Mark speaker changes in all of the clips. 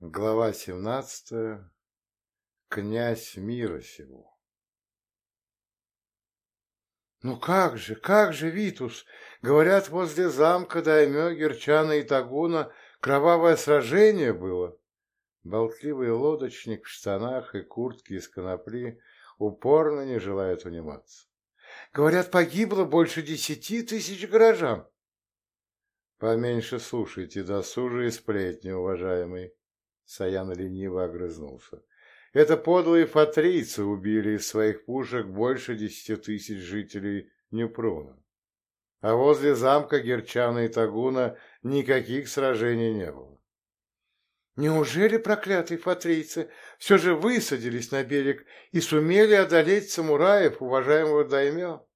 Speaker 1: Глава семнадцатая. Князь мира сего. «Ну как же, как же, Витус! Говорят, возле замка Даймё, Герчана и Тагуна кровавое сражение было!» Болтливый лодочник в штанах и куртке из конопли упорно не желает униматься. «Говорят, погибло больше десяти тысяч горожан!» «Поменьше слушайте досужие сплетни, уважаемый!» Саян лениво огрызнулся. Это подлые фатрийцы убили из своих пушек больше десяти тысяч жителей Нюпруна. А возле замка Герчана и Тагуна никаких сражений не было. Неужели проклятые фатрийцы все же высадились на берег и сумели одолеть самураев, уважаемого даймё?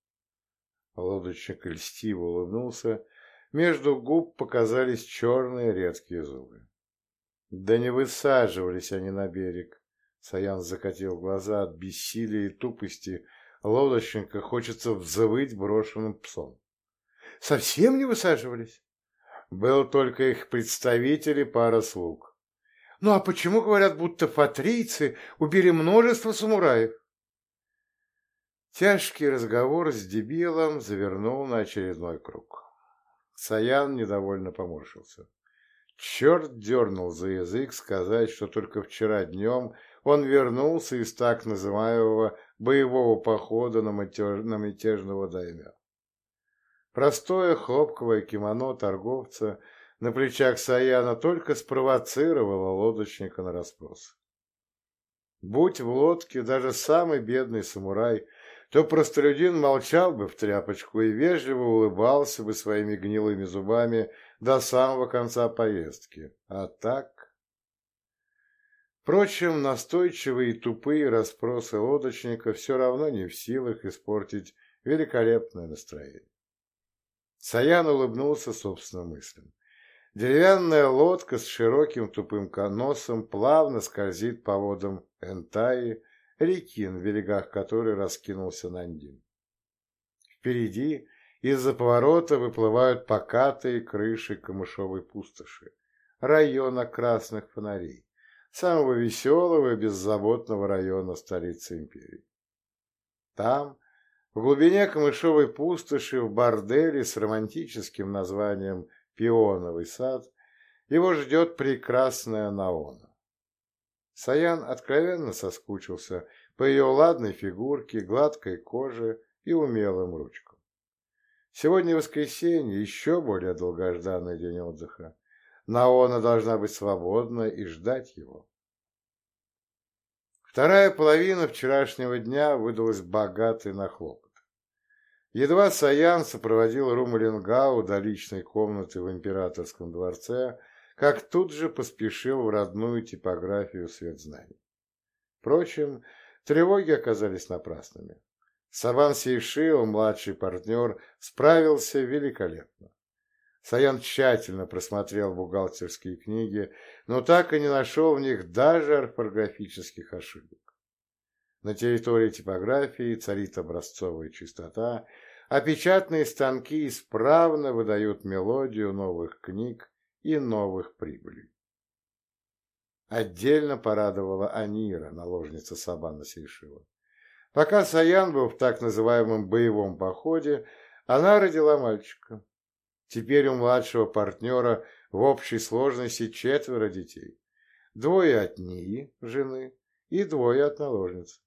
Speaker 1: Лодочник льстиво улыбнулся, между губ показались черные редкие зубы. Да не высаживались они на берег. Саян закатил глаза от бессилия и тупости. Лодочника хочется взвыть брошенным псом. Совсем не высаживались? Был только их представитель и пара слуг. Ну а почему говорят, будто фатрийцы убили множество самураев? Тяжкий разговор с дебилом завернул на очередной круг. Саян недовольно поморщился. Черт дернул за язык сказать, что только вчера днем он вернулся из так называемого боевого похода на, матеж... на мятежного даймя. Простое хлопковое кимоно торговца на плечах Саяна только спровоцировало лодочника на расспрос. Будь в лодке даже самый бедный самурай, то простолюдин молчал бы в тряпочку и вежливо улыбался бы своими гнилыми зубами до самого конца поездки. А так... Впрочем, настойчивые и тупые расспросы лодочника все равно не в силах испортить великолепное настроение. Саян улыбнулся собственным мыслям. Деревянная лодка с широким тупым носом плавно скользит по водам Энтаи, реки, на берегах которой раскинулся Нандин. Впереди из-за поворота выплывают покатые крыши камышовой пустоши, района красных фонарей, самого веселого и беззаботного района столицы империи. Там, в глубине камышовой пустоши, в борделе с романтическим названием «Пионовый сад», его ждет прекрасная Наона. Саян откровенно соскучился по ее ладной фигурке, гладкой коже и умелым ручкам. Сегодня воскресенье, еще более долгожданный день отдыха. Наона должна быть свободна и ждать его. Вторая половина вчерашнего дня выдалась богатой на хлопот. Едва Саян сопроводил Румалингау до личной комнаты в императорском дворце, как тут же поспешил в родную типографию свет знаний. Впрочем, тревоги оказались напрасными. Саван Сейшил, младший партнер, справился великолепно. Саян тщательно просмотрел бухгалтерские книги, но так и не нашел в них даже орфографических ошибок. На территории типографии царит образцовая чистота, а печатные станки исправно выдают мелодию новых книг и новых прибылей. Отдельно порадовала Анира, наложница Сабана Сейшила. Пока Саян был в так называемом боевом походе, она родила мальчика. Теперь у младшего партнера в общей сложности четверо детей. Двое от Нии, жены, и двое от наложницы.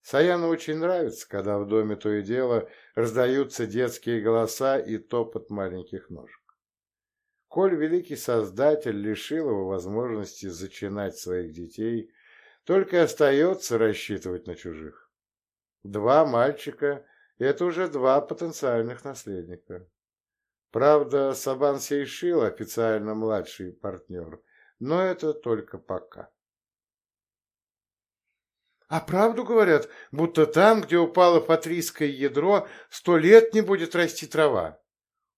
Speaker 1: Саяну очень нравится, когда в доме то и дело раздаются детские голоса и топот маленьких ножек. Коль великий создатель лишил его возможности зачинать своих детей, только остается рассчитывать на чужих. Два мальчика – это уже два потенциальных наследника. Правда, Сабан Сейшил официально младший партнер, но это только пока. А правду говорят, будто там, где упало патрийское ядро, сто лет не будет расти трава.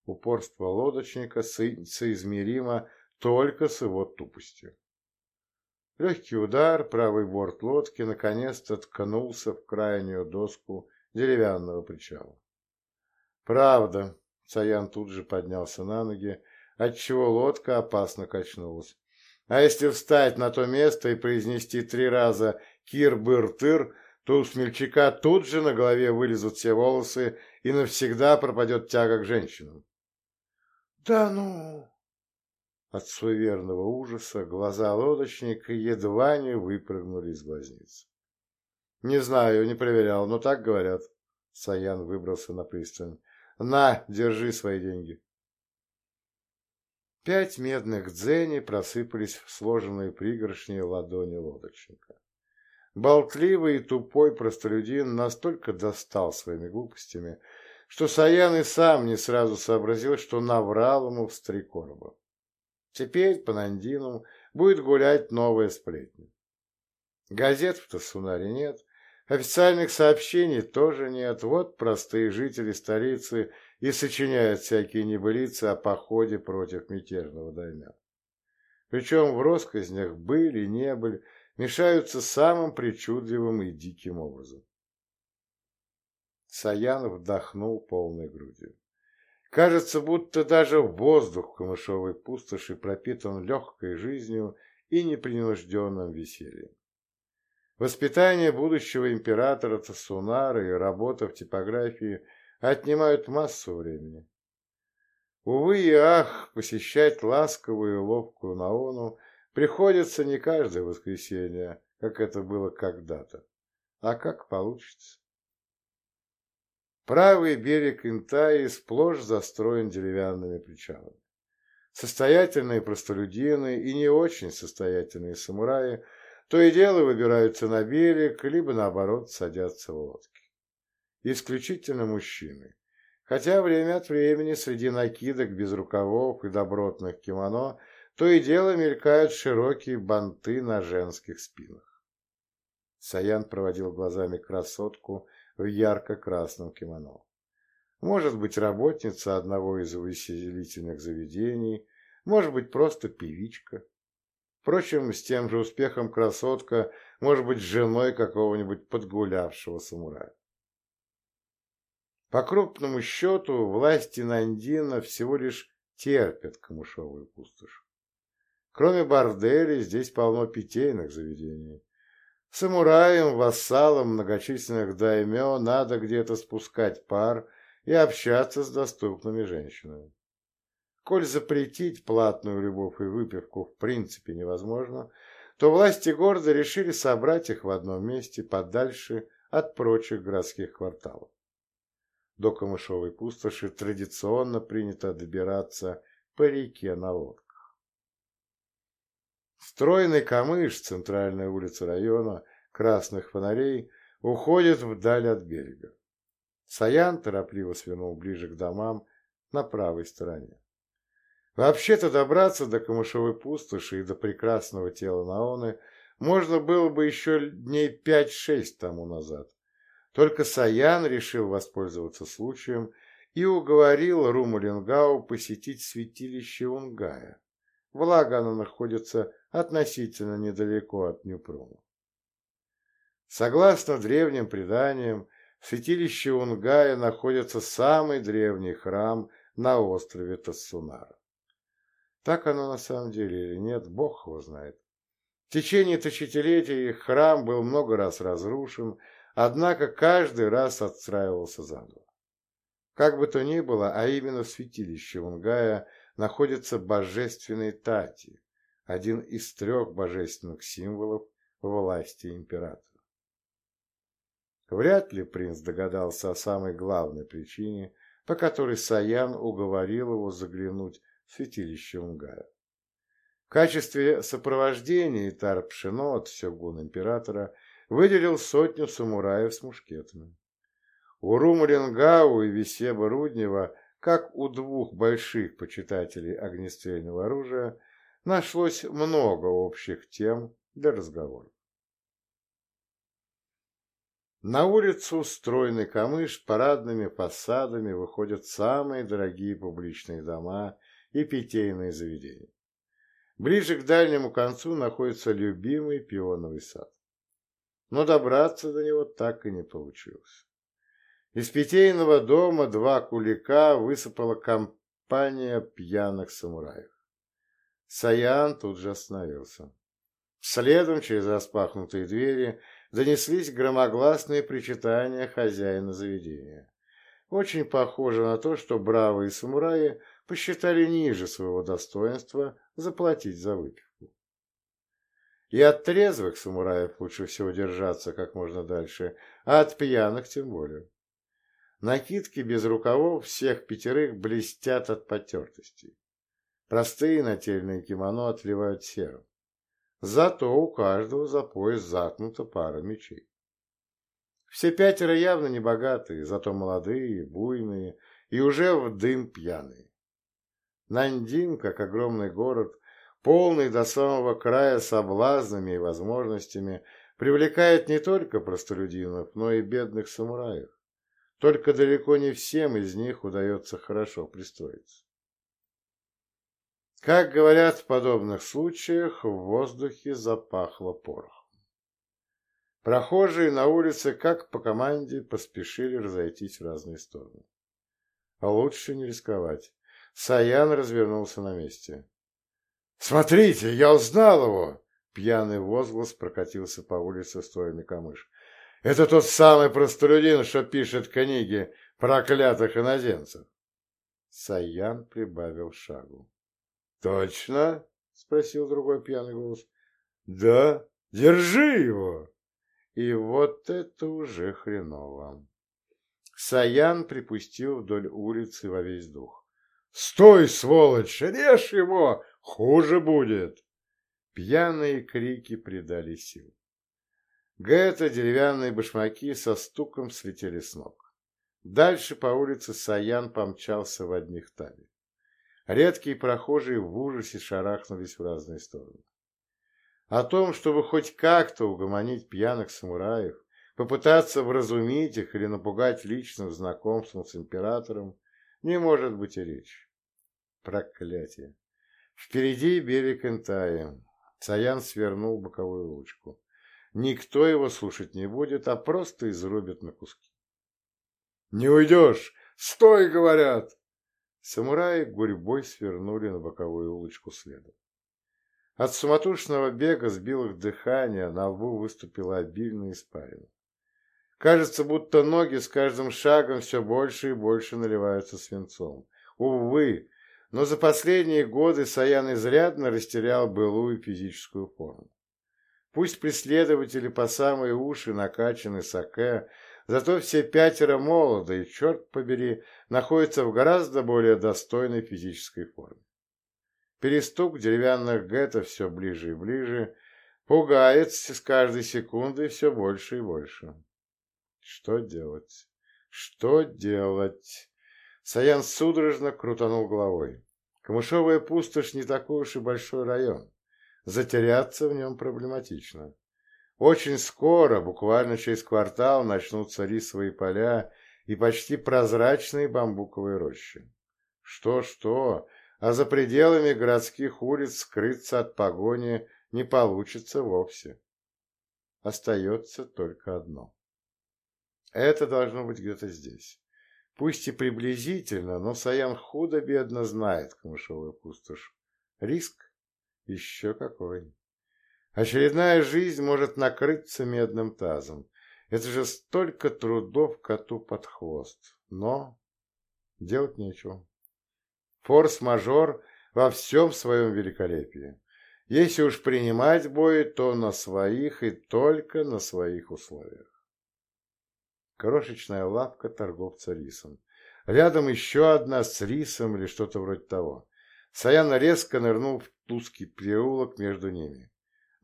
Speaker 1: Упорство лодочника соизмеримо только с его тупостью. Легкий удар, правый борт лодки наконец-то ткнулся в крайнюю доску деревянного причала. Правда, Саян тут же поднялся на ноги, отчего лодка опасно качнулась. А если встать на то место и произнести три раза «кир-быр-тыр», то у смельчака тут же на голове вылезут все волосы и навсегда пропадет тяга к женщинам. «Да ну!» От суеверного ужаса глаза лодочника едва не выпрыгнули из глазниц. «Не знаю, не проверял, но так говорят». Саян выбрался на пристань. «На, держи свои деньги». Пять медных дзеней просыпались в сложенные пригоршни ладони лодочника. Болтливый и тупой простолюдин настолько достал своими глупостями, что Саян и сам не сразу сообразил, что наврал ему в стрекороба. Теперь по Нандину будет гулять новая сплетня. Газет в Тассунаре нет, официальных сообщений тоже нет. Вот простые жители столицы и сочиняют всякие небылицы о походе против мятежного даймя. Причем в росказнях были, не были, мешаются самым причудливым и диким образом. Саян вдохнул полной грудью. Кажется, будто даже воздух в камышовой пустоши пропитан легкой жизнью и непринужденным весельем. Воспитание будущего императора Тасунара и работа в типографии отнимают массу времени. Увы и ах, посещать ласковую и ловкую Наону приходится не каждое воскресенье, как это было когда-то, а как получится. Правый берег Интаи сплошь застроен деревянными причалами. Состоятельные простолюдины и не очень состоятельные самураи то и дело выбираются на берег, либо наоборот садятся в лодки. Исключительно мужчины. Хотя время от времени среди накидок без рукавов и добротных кимоно то и дело мелькают широкие банты на женских спинах. Саян проводил глазами красотку в ярко-красном кимоно. Может быть, работница одного из увеселительных заведений, может быть, просто певичка. Впрочем, с тем же успехом красотка может быть женой какого-нибудь подгулявшего самурая. По крупному счету, власти Нандина всего лишь терпят камышовую пустошь. Кроме борделей, здесь полно питейных заведений. Самураям, вассалам многочисленных даймё надо где-то спускать пар и общаться с доступными женщинами. Коль запретить платную любовь и выпивку в принципе невозможно, то власти города решили собрать их в одном месте подальше от прочих городских кварталов. До Камышовой пустоши традиционно принято добираться по реке на лодках. Стройный камыш, центральная улица района, красных фонарей, уходит вдаль от берега. Саян торопливо свернул ближе к домам на правой стороне. Вообще-то добраться до камышовой пустоши и до прекрасного тела Наоны можно было бы еще дней пять-шесть тому назад. Только Саян решил воспользоваться случаем и уговорил Румалингау посетить святилище Унгая. Благо оно находится относительно недалеко от Нюпрума. Согласно древним преданиям, в святилище Унгая находится самый древний храм на острове Тассунара. Так оно на самом деле или нет, Бог его знает. В течение тысячелетий храм был много раз разрушен, однако каждый раз отстраивался заново. Как бы то ни было, а именно в святилище Унгая находится божественный Тати, один из трех божественных символов власти императора. Вряд ли принц догадался о самой главной причине, по которой Саян уговорил его заглянуть в святилище Унгая. В качестве сопровождения Итар Пшенот, сёгун императора, выделил сотню самураев с мушкетами. У Румарингау и Весеба Руднева, как у двух больших почитателей огнестрельного оружия, нашлось много общих тем для разговора. На улицу стройный камыш парадными фасадами выходят самые дорогие публичные дома и питейные заведения. Ближе к дальнему концу находится любимый пионовый сад. Но добраться до него так и не получилось. Из питейного дома два кулика высыпала компания пьяных самураев. Саян тут же остановился. Следом через распахнутые двери донеслись громогласные причитания хозяина заведения. Очень похоже на то, что бравые самураи посчитали ниже своего достоинства заплатить за выпивку. И от трезвых самураев лучше всего держаться как можно дальше, а от пьяных тем более. Накидки без рукавов всех пятерых блестят от потертостей. Простые нательные кимоно отливают серым. Зато у каждого за пояс заткнута пара мечей. Все пятеро явно не богатые, зато молодые, буйные и уже в дым пьяные. Нандин, как огромный город, полный до самого края соблазнами и возможностями, привлекает не только простолюдинов, но и бедных самураев. Только далеко не всем из них удается хорошо пристроиться. Как говорят в подобных случаях, в воздухе запахло порохом. Прохожие на улице, как по команде, поспешили разойтись в разные стороны. А лучше не рисковать. Саян развернулся на месте. «Смотрите, я узнал его!» Пьяный возглас прокатился по улице в стороны камыш. «Это тот самый простолюдин, что пишет книги проклятых иноземцев!» Саян прибавил шагу. «Точно?» — спросил другой пьяный голос. «Да, держи его!» И вот это уже хреново. Саян припустил вдоль улицы во весь дух. «Стой, сволочь! Режь его! Хуже будет!» Пьяные крики придали сил. Гэта деревянные башмаки со стуком слетели с ног. Дальше по улице Саян помчался в одних талии. Редкие прохожие в ужасе шарахнулись в разные стороны. О том, чтобы хоть как-то угомонить пьяных самураев, попытаться вразумить их или напугать личным знакомством с императором, не может быть и речи. Проклятие. Впереди берег Интая. Саян свернул боковую лучку. Никто его слушать не будет, а просто изрубит на куски. «Не уйдешь! Стой!» — говорят. Самураи гурьбой свернули на боковую улочку следом. От суматошного бега сбил их дыхание, на лбу выступила обильная испарина. Кажется, будто ноги с каждым шагом все больше и больше наливаются свинцом. Увы, но за последние годы Саян изрядно растерял былую физическую форму. Пусть преследователи по самые уши накачаны саке, зато все пятеро молоды и, черт побери, находятся в гораздо более достойной физической форме. Перестук деревянных гетто все ближе и ближе, пугает с каждой секундой все больше и больше. Что делать? Что делать? Саян судорожно крутанул головой. Камышовая пустошь не такой уж и большой район. Затеряться в нем проблематично. Очень скоро, буквально через квартал, начнутся рисовые поля и почти прозрачные бамбуковые рощи. Что-что, а за пределами городских улиц скрыться от погони не получится вовсе. Остается только одно. Это должно быть где-то здесь. Пусть и приблизительно, но Саян худо-бедно знает камышовую пустошь. Риск? Еще какой. Очередная жизнь может накрыться медным тазом. Это же столько трудов коту под хвост. Но делать нечего. Форс-мажор во всем своем великолепии. Если уж принимать бой, то на своих и только на своих условиях. Крошечная лавка торговца рисом. Рядом еще одна с рисом или что-то вроде того. Саян резко нырнул в узкий переулок между ними.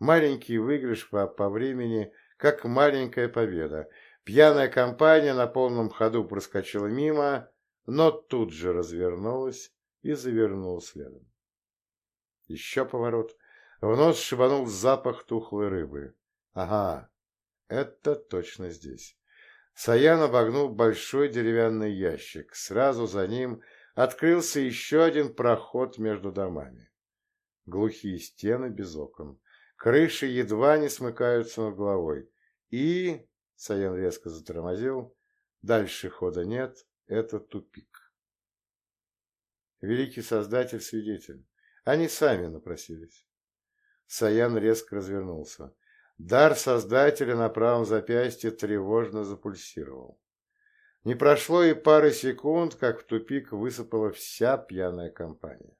Speaker 1: Маленький выигрыш по, по времени, как маленькая победа. Пьяная компания на полном ходу проскочила мимо, но тут же развернулась и завернул следом. Еще поворот. В нос шибанул запах тухлой рыбы. Ага, это точно здесь. Саян обогнул большой деревянный ящик. Сразу за ним открылся еще один проход между домами. Глухие стены без окон. Крыши едва не смыкаются над головой. И, Саян резко затормозил, дальше хода нет, это тупик. Великий Создатель свидетель. Они сами напросились. Саян резко развернулся. Дар Создателя на правом запястье тревожно запульсировал. Не прошло и пары секунд, как в тупик высыпала вся пьяная компания.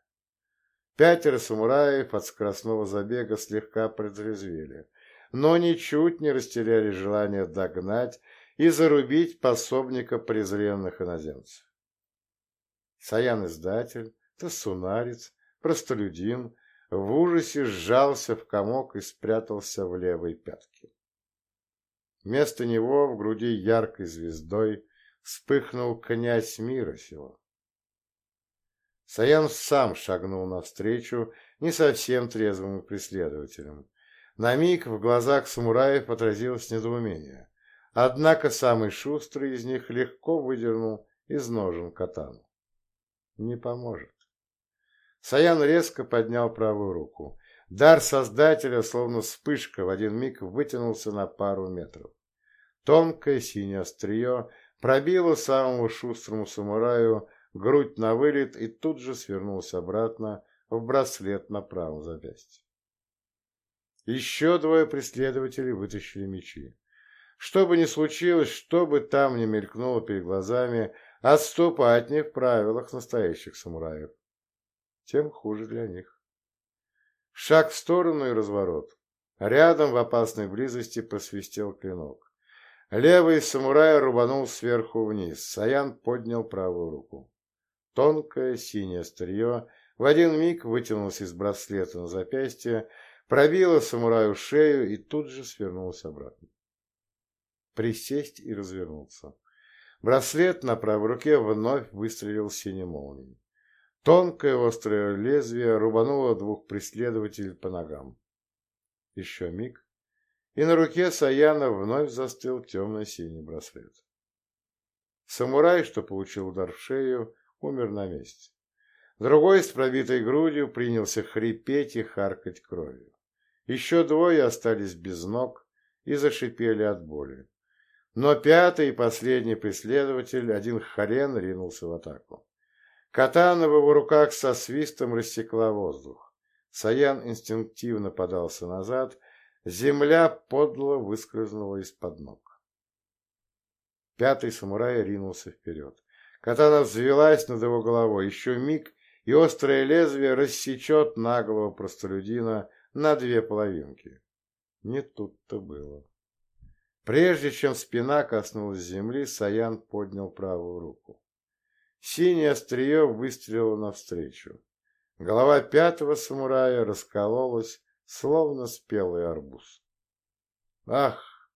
Speaker 1: Пятеро самураев от скоростного забега слегка протрезвели, но ничуть не растеряли желание догнать и зарубить пособника презренных иноземцев. Саян-издатель, тасунарец, простолюдин в ужасе сжался в комок и спрятался в левой пятке. Вместо него в груди яркой звездой вспыхнул князь мира сего. Саян сам шагнул навстречу не совсем трезвым преследователям. На миг в глазах самураев отразилось недоумение. Однако самый шустрый из них легко выдернул из ножен катану. Не поможет. Саян резко поднял правую руку. Дар Создателя, словно вспышка, в один миг вытянулся на пару метров. Тонкое синее острие пробило самому шустрому самураю грудь на вылет и тут же свернулся обратно в браслет на правом запястье. Еще двое преследователей вытащили мечи. Что бы ни случилось, что бы там ни мелькнуло перед глазами, отступать не в правилах настоящих самураев. Тем хуже для них. Шаг в сторону и разворот. Рядом в опасной близости посвистел клинок. Левый самурай рубанул сверху вниз. Саян поднял правую руку. Тонкое синее острие в один миг вытянулось из браслета на запястье, пробило самураю шею и тут же свернулось обратно присесть и развернуться. Браслет на правой руке вновь выстрелил синей молнией. Тонкое острое лезвие рубануло двух преследователей по ногам. Еще миг, и на руке Саяна вновь застыл темно-синий браслет. Самурай, что получил удар в шею, умер на месте. Другой с пробитой грудью принялся хрипеть и харкать кровью. Еще двое остались без ног и зашипели от боли. Но пятый и последний преследователь, один хрен, ринулся в атаку. Катана в его руках со свистом рассекла воздух. Саян инстинктивно подался назад, земля подло выскользнула из-под ног. Пятый самурай ринулся вперед. Катана взвелась над его головой. Еще миг, и острое лезвие рассечет наглого простолюдина на две половинки. Не тут-то было. Прежде чем спина коснулась земли, Саян поднял правую руку. Синее острие выстрелило навстречу. Голова пятого самурая раскололась, словно спелый арбуз. «Ах!»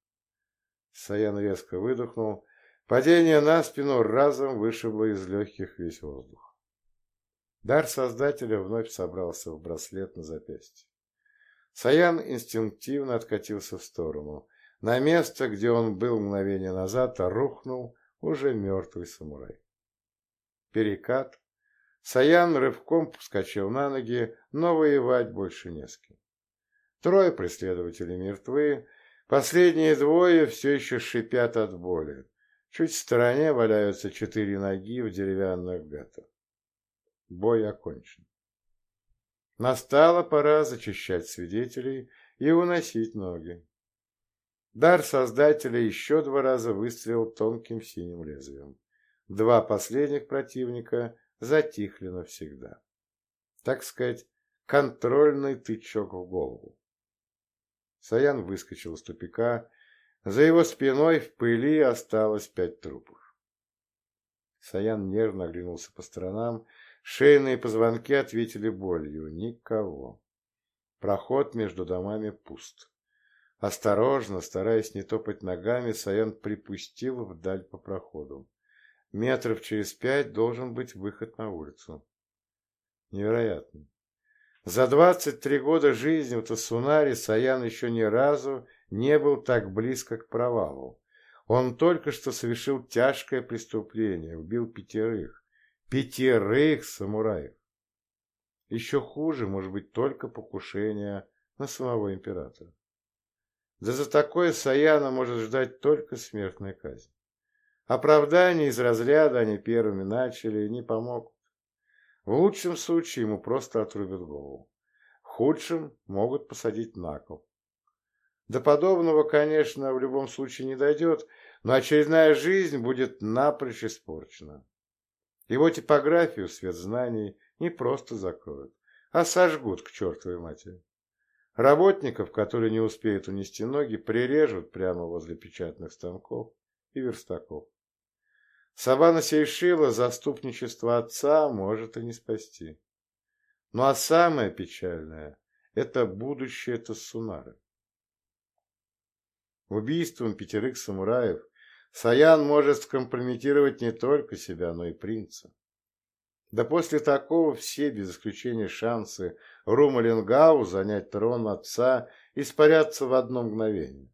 Speaker 1: Саян резко выдохнул. Падение на спину разом вышибло из легких весь воздух. Дар Создателя вновь собрался в браслет на запястье. Саян инстинктивно откатился в сторону. На место, где он был мгновение назад, рухнул уже мертвый самурай. Перекат. Саян рывком вскочил на ноги, но воевать больше не с кем. Трое преследователей мертвы, последние двое все еще шипят от боли. Чуть в стороне валяются четыре ноги в деревянных гатах. Бой окончен. Настала пора зачищать свидетелей и уносить ноги. Дар Создателя еще два раза выстрелил тонким синим лезвием. Два последних противника затихли навсегда. Так сказать, контрольный тычок в голову. Саян выскочил из тупика. За его спиной в пыли осталось пять трупов. Саян нервно оглянулся по сторонам. Шейные позвонки ответили болью. Никого. Проход между домами пуст. Осторожно, стараясь не топать ногами, Саян припустил вдаль по проходу. Метров через пять должен быть выход на улицу. Невероятно. За двадцать три года жизни в Тасунаре Саян еще ни разу не был так близко к провалу. Он только что совершил тяжкое преступление, убил пятерых. Пятерых самураев. Еще хуже может быть только покушение на самого императора. Да за такое Саяна может ждать только смертная казнь. Оправдания из разряда они первыми начали не помогут. В лучшем случае ему просто отрубят голову. В худшем могут посадить на кол. До подобного, конечно, в любом случае не дойдет, но очередная жизнь будет напрочь испорчена. Его типографию свет знаний не просто закроют, а сожгут к чертовой матери. Работников, которые не успеют унести ноги, прирежут прямо возле печатных станков и верстаков. Савана Сейшила заступничество отца может и не спасти. Ну а самое печальное – это будущее Тассунары. Убийством пятерых самураев Саян может скомпрометировать не только себя, но и принца. Да после такого все, без исключения шансы Рума Ленгау занять трон отца испарятся в одно мгновение.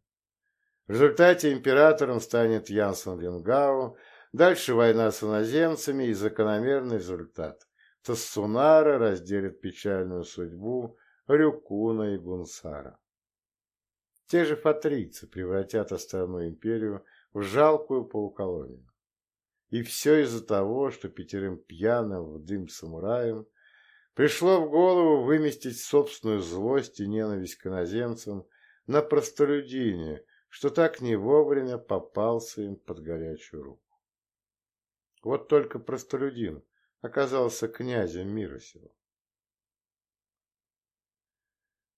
Speaker 1: В результате императором станет Янсен Ленгау, дальше война с иноземцами и закономерный результат. Тассунара разделит печальную судьбу Рюкуна и Гунсара. Те же фатрийцы превратят остальную империю в жалкую полуколонию. И все из-за того, что пятерым пьяным в дым самураям пришло в голову выместить собственную злость и ненависть к иноземцам на простолюдине, что так не вовремя попался им под горячую руку. Вот только простолюдин оказался князем мира сего.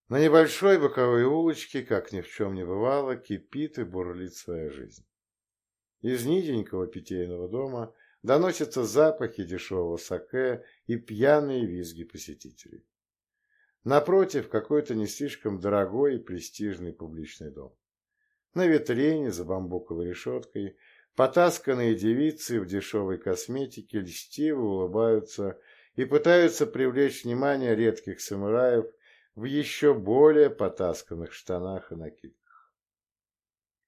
Speaker 1: На небольшой боковой улочке, как ни в чем не бывало, кипит и бурлит своя жизнь. Из низенького питейного дома доносятся запахи дешевого саке и пьяные визги посетителей. Напротив, какой-то не слишком дорогой и престижный публичный дом. На витрине за бамбуковой решеткой потасканные девицы в дешевой косметике льстиво улыбаются и пытаются привлечь внимание редких самураев в еще более потасканных штанах и накидках.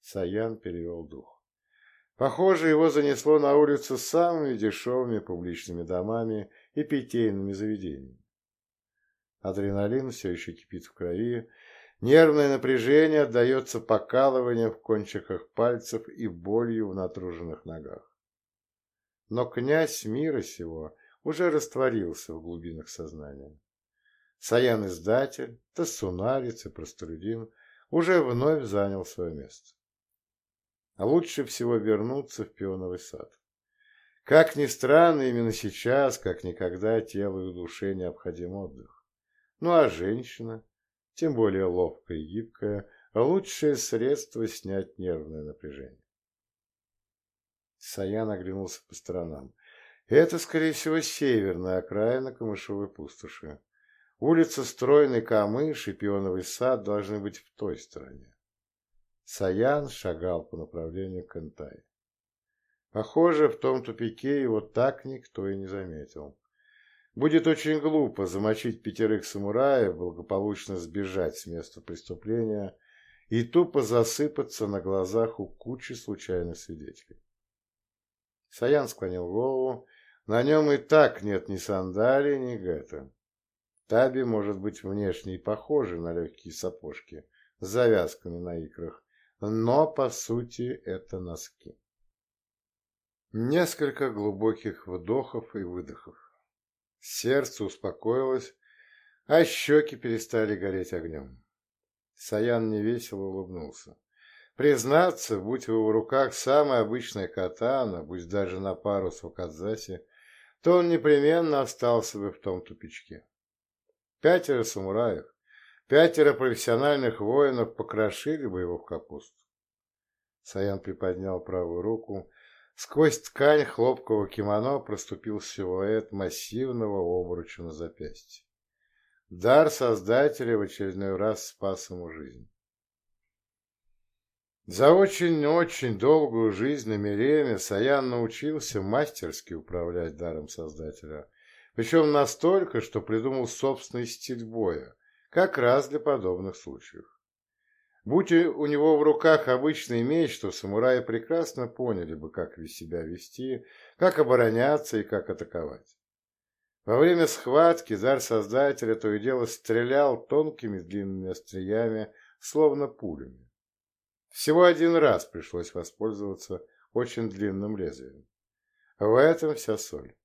Speaker 1: Саян перевел дух. Похоже, его занесло на улицу самыми дешевыми публичными домами и питейными заведениями. Адреналин все еще кипит в крови, нервное напряжение отдается покалыванием в кончиках пальцев и болью в натруженных ногах. Но князь мира сего уже растворился в глубинах сознания. Саян-издатель, Тассунарец и Простолюдин уже вновь занял свое место. А лучше всего вернуться в пионовый сад. Как ни странно, именно сейчас, как никогда, телу и душе необходим отдых. Ну а женщина, тем более ловкая и гибкая, лучшее средство снять нервное напряжение. Саян оглянулся по сторонам. Это, скорее всего, северная окраина камышовой пустоши. Улица Стройный камыш и пионовый сад должны быть в той стороне. Саян шагал по направлению к Энтай. Похоже, в том тупике его так никто и не заметил. Будет очень глупо замочить пятерых самураев, благополучно сбежать с места преступления и тупо засыпаться на глазах у кучи случайных свидетелей. Саян склонил голову. На нем и так нет ни сандалий, ни гэта. Таби может быть внешне и похожий на легкие сапожки с завязками на икрах, но, по сути, это носки. Несколько глубоких вдохов и выдохов. Сердце успокоилось, а щеки перестали гореть огнем. Саян невесело улыбнулся. Признаться, будь в его руках самая обычная катана, будь даже на пару с Вакадзаси, то он непременно остался бы в том тупичке. Пятеро самураев, Пятеро профессиональных воинов покрошили бы его в капусту. Саян приподнял правую руку. Сквозь ткань хлопкового кимоно проступил силуэт массивного обруча на запястье. Дар Создателя в очередной раз спас ему жизнь. За очень-очень долгую жизнь на Миреме Саян научился мастерски управлять даром Создателя, причем настолько, что придумал собственный стиль боя, как раз для подобных случаев. Будь у него в руках обычный меч, то самураи прекрасно поняли бы, как себя вести, как обороняться и как атаковать. Во время схватки дар Создателя то и дело стрелял тонкими длинными остриями, словно пулями. Всего один раз пришлось воспользоваться очень длинным лезвием. В этом вся соль.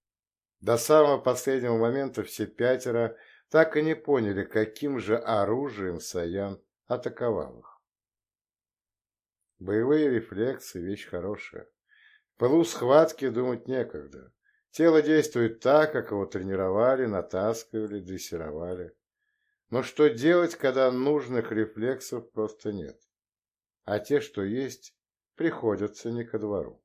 Speaker 1: До самого последнего момента все пятеро так и не поняли, каким же оружием Саян атаковал их. Боевые рефлексы – вещь хорошая. В пылу схватки думать некогда. Тело действует так, как его тренировали, натаскивали, дрессировали. Но что делать, когда нужных рефлексов просто нет? А те, что есть, приходятся не ко двору.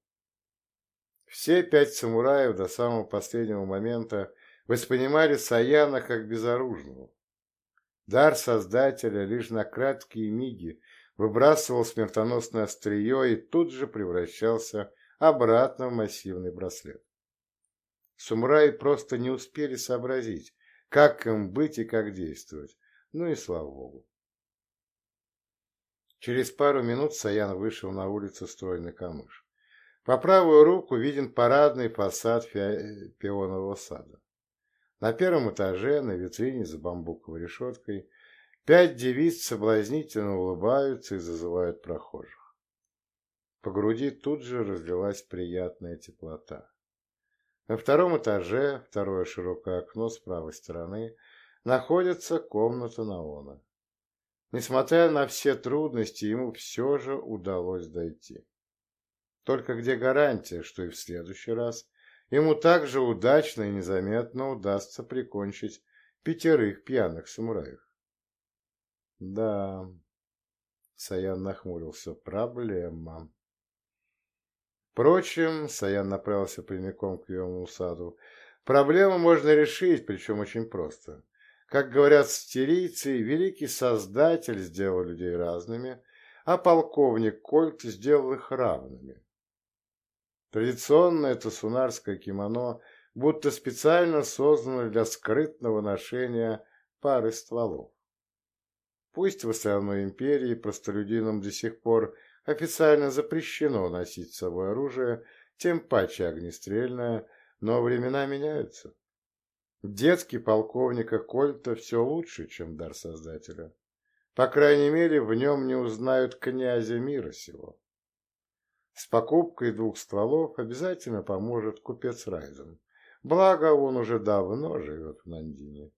Speaker 1: Все пять самураев до самого последнего момента воспринимали Саяна как безоружного. Дар Создателя лишь на краткие миги выбрасывал смертоносное острие и тут же превращался обратно в массивный браслет. Самураи просто не успели сообразить, как им быть и как действовать. Ну и слава богу. Через пару минут Саян вышел на улицу стройный камыш. По правую руку виден парадный фасад пионового сада. На первом этаже, на витрине за бамбуковой решеткой, пять девиц соблазнительно улыбаются и зазывают прохожих. По груди тут же разлилась приятная теплота. На втором этаже, второе широкое окно с правой стороны, находится комната Наона. Несмотря на все трудности, ему все же удалось дойти. Только где гарантия, что и в следующий раз ему так же удачно и незаметно удастся прикончить пятерых пьяных самураев? Да, Саян нахмурился, проблема. Впрочем, Саян направился прямиком к Виому саду. Проблему можно решить, причем очень просто. Как говорят стирийцы, великий Создатель сделал людей разными, а полковник Кольт сделал их равными. Традиционное тасунарское кимоно будто специально создано для скрытного ношения пары стволов. Пусть в остальной империи простолюдинам до сих пор Официально запрещено носить с собой оружие, тем паче огнестрельное, но времена меняются. Детский полковника Кольта все лучше, чем дар Создателя. По крайней мере, в нем не узнают князя мира сего. С покупкой двух стволов обязательно поможет купец Райзен. Благо, он уже давно живет в Нандине.